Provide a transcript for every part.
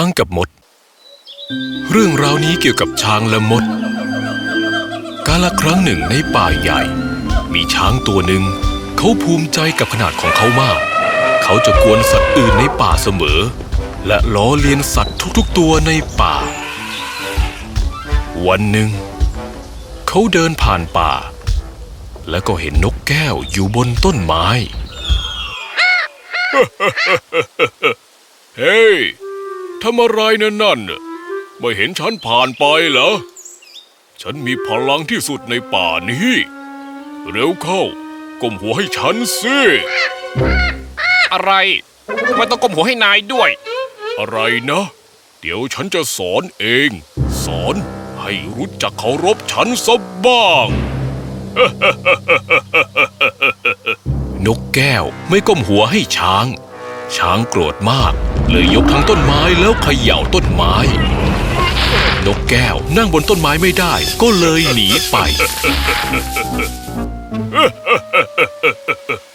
ช้างกับมด เรื่องราวนี้เกี่ยวกับช้างและมด กาลครั้งหนึ่งในป่าใหญ่ มีช้างตัวหนึ่ง เขาภูมิใจกับขนาดของเขามาก เขาจะกวนสัตว์อื่นในป่าเสมอ และล้อเลียนสัตว์ทุกๆตัวในป่า วันหนึ่ง เขาเดินผ่านป่า แล้วก็เห็นนกแก้วอยู่บนต้นไม้เฮ้ ทำอะไรนั่นนั่นน่ะไม่เห็นฉันผ่านไปเหรอ ฉันมีพลังที่สุดในป่านี้ เร็วเข้า ก้มหัวให้ฉันสิอะไรไม่ต้องก้มหัวให้นายด้วย อะไรนะ เดี๋ยวฉันจะสอนเอง สอนให้รู้จักเคารพฉันสับ้าง นกแก้วไม่ก้มหัวให้ช้าง ช้างโกรธมาก เลยยกทั้งต้นไม้แล้วเขย่าต้นไม้ นกแก้วนั่งบนต้นไม้ไม่ได้ ก็เลยหนีไป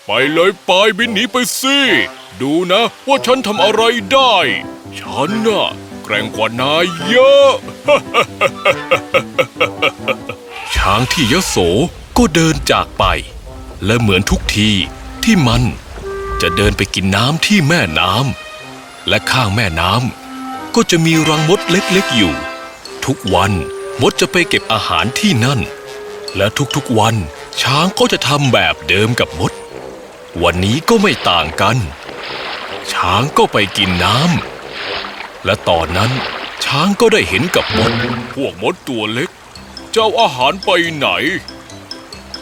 ไปเลยไปบินหนีไปสิดูนะ ว่าฉันทำอะไรได้ ฉันน่ะแกร่งกว่านายเยอะ ช้างที่ยโสก็เดินจากไป และเหมือนทุกทีที่มันจะเดินไปกินน้ำที่แม่น้ำ และข้างแม่น้ำก็จะมีรังมดเล็กๆอยู่ ทุกวันมดจะไปเก็บอาหารที่นั่น และทุกๆวันช้างก็จะทำแบบเดิมกับมด วันนี้ก็ไม่ต่างกัน ช้างก็ไปกินน้ำและตอนนั้นช้างก็ได้เห็นกับมด พวกมดตัวเล็ก เจ้าอาหารไปไหน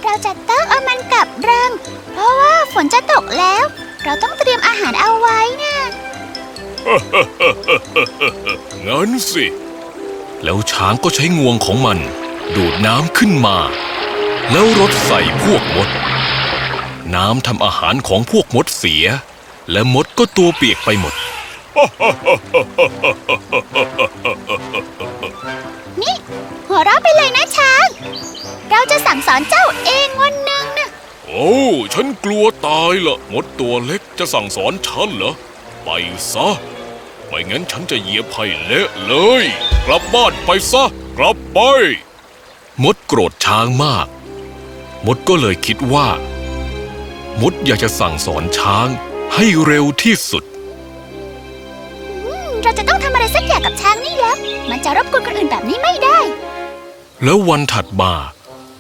เราจะต้องเอามันกลับรัง เพราะว่าฝนจะตกแล้ว เราต้องเตรียมอาหารเอาไว้นะ งั้นสิ แล้วช้างก็ใช้งวงของมัน ดูดน้ำขึ้นมา แล้วรดใส่พวกมด น้ำทำอาหารของพวกมดเสีย และมดก็ตัวเปียกไปหมด นี่ หัวเราะไปเลยนะช้าง เราจะสั่งสอนเจ้าเองวันหนึ่งนะโอ้ ฉันกลัวตายละมดตัวเล็กจะสั่งสอนฉันเหรอ ไปซะ ไม่งั้นฉันจะเหยียบให้เละเลย กลับบ้านไปซะ กลับไป มดโกรธช้างมาก มดก็เลยคิดว่า มดอยากจะสั่งสอนช้างให้เร็วที่สุดอืมเราจะต้องทำอะไรสักอย่างกับช้างนี่แล้ว มันจะรบกวนคนอื่นแบบนี้ไม่ได้ แล้ววันถัดมา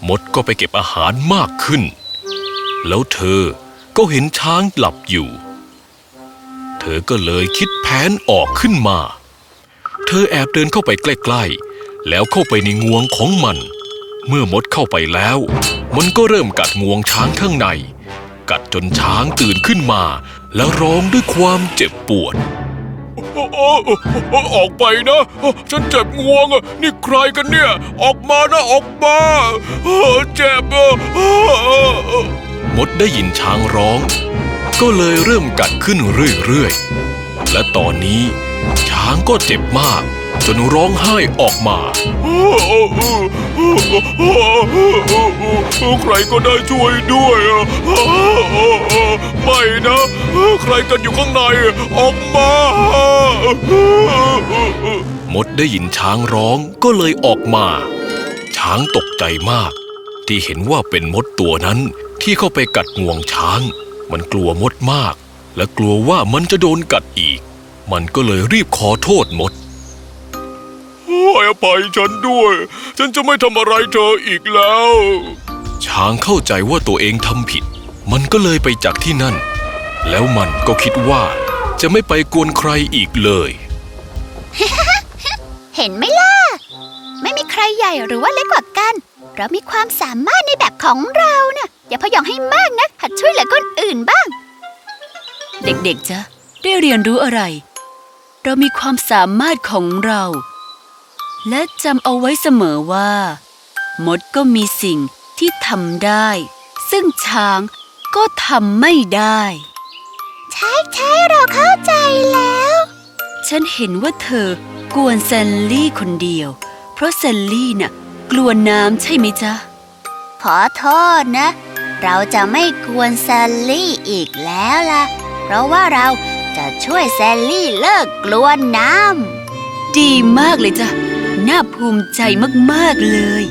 มดก็ไปเก็บอาหารมากขึ้น แล้วเธอก็เห็นช้างหลับอยู่ เธอก็เลยคิดแผนออกขึ้นมา เธอแอบเดินเข้าไปใกล้ๆ แล้วเข้าไปในงวงของมัน เมื่อมดเข้าไปแล้ว มันก็เริ่มกัดงวงช้างข้างใน กัดจนช้างตื่นขึ้นมา แล้วร้องด้วยความเจ็บปวดออกไปนะ ฉันเจ็บงวงนี่ใครกันเนี่ย ออกมานะออกมาเจ็บมดได้ยินช้างร้อง ก็เลยเริ่มกัดขึ้นเรื่อยๆ และตอนนี้ช้างก็เจ็บมาก จนร้องไห้ออกมา ใครก็ได้ช่วยด้วย ไม่นะ ใครกันอยู่ข้างใน ออกมามดได้ยินช้างร้องก็เลยออกมา ช้างตกใจมาก ที่เห็นว่าเป็นมดตัวนั้นที่เข้าไปกัดงวงช้าง มันกลัวมดมาก และกลัวว่ามันจะโดนกัดอีก มันก็เลยรีบขอโทษมดให้อภัยฉันด้วย ฉันจะไม่ทำอะไรเธออีกแล้ว ช้างเข้าใจว่าตัวเองทำผิด มันก็เลยไปจากที่นั่น แล้วมันก็คิดว่าจะไม่ไปกวนใครอีกเลย เห็นไหมล่ะ ไม่มีใครใหญ่หรือว่าเล็กกว่ากัน เรามีความสามารถในแบบของเรานะ่ะ อย่าพยองให้มากนะ หัดช่วยเหลือคนอื่นบ้าง เด็กๆจ๊ะได้เรียนรู้อะไร เรามีความสามารถของเรา และจำเอาไว้เสมอว่า มดก็มีสิ่งที่ทำได้ ซึ่งช้างก็ทำไม่ได้ ใช่ใช่เราเข้าใจแล้ว ฉันเห็นว่าเธอกวนแซลลี่คนเดียว เพราะแซลลี่น่ะ กลัวน้ำใช่ไหมจ๊ะ ขอโทษนะ เราจะไม่กวนแซลลี่อีกแล้วล่ะ เพราะว่าเราจะช่วยแซลลี่เลิกกลัวน้ำดีมากเลยจ้ะ น่าภูมิใจมาก ๆ เลย